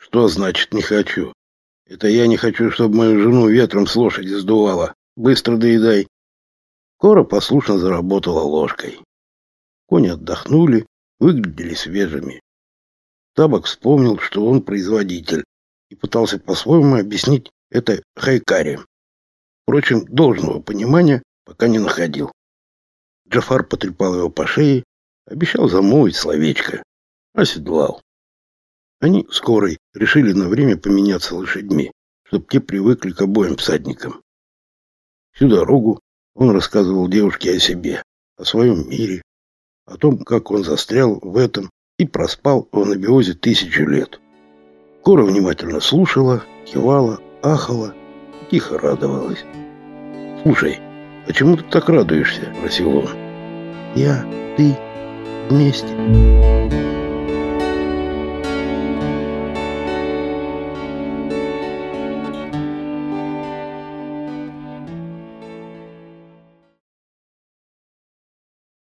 Что значит не хочу? Это я не хочу, чтобы мою жену ветром с лошади сдувало. Быстро доедай. Кора послушно заработала ложкой. Кони отдохнули, выглядели свежими. Табак вспомнил, что он производитель, и пытался по-своему объяснить это Хайкаре. Впрочем, должного понимания пока не находил. Джафар потрепал его по шее, обещал замолвить словечко. Оседлал. Они скорой решили на время поменяться лошадьми, чтобы те привыкли к обоим всадникам. Всю дорогу он рассказывал девушке о себе, о своем мире, о том, как он застрял в этом и проспал в анабиозе тысячу лет. Кора внимательно слушала, кивала, ахала тихо радовалась. «Слушай, а чему ты так радуешься?» – просил он. «Я, ты, вместе».